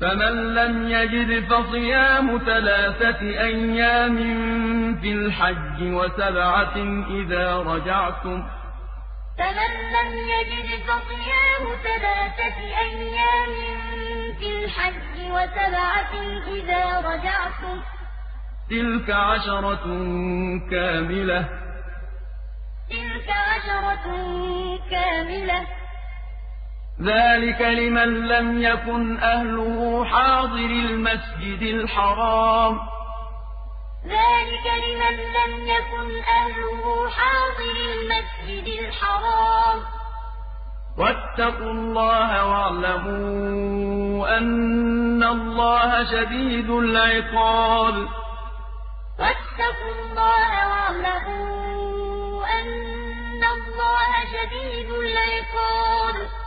فَمَن لَّمْ يَجِدْ فَصِيَامُ ثَلَاثَةِ أَيَّامٍ فِي الْحَجِّ وَسَبْعَةٍ إِذَا رَجَعْتُمْ ۗ فَمَن لَّمْ يَجِدْ فَصِيَامُ ثَلَاثَةِ أَيَّامٍ فِي الْحَجِّ وَسَبْعَةٍ إِذَا رَجَعْتُمْ ۗ تِلْكَ عَشَرَةٌ كَامِلَةٌ ۗ. تِلْكَ عَشَرَةٌ كَامِلَةٌ ۗ. ذلك لمن لم يكن أهله حاضر المسجد الحرام. ذلك لمن لم يكن أهله حاضر المسجد الحرام. واتقوا الله واعلموا أن الله شديد العقاب. واتقوا الله واعلموا أن الله شديد العقاب.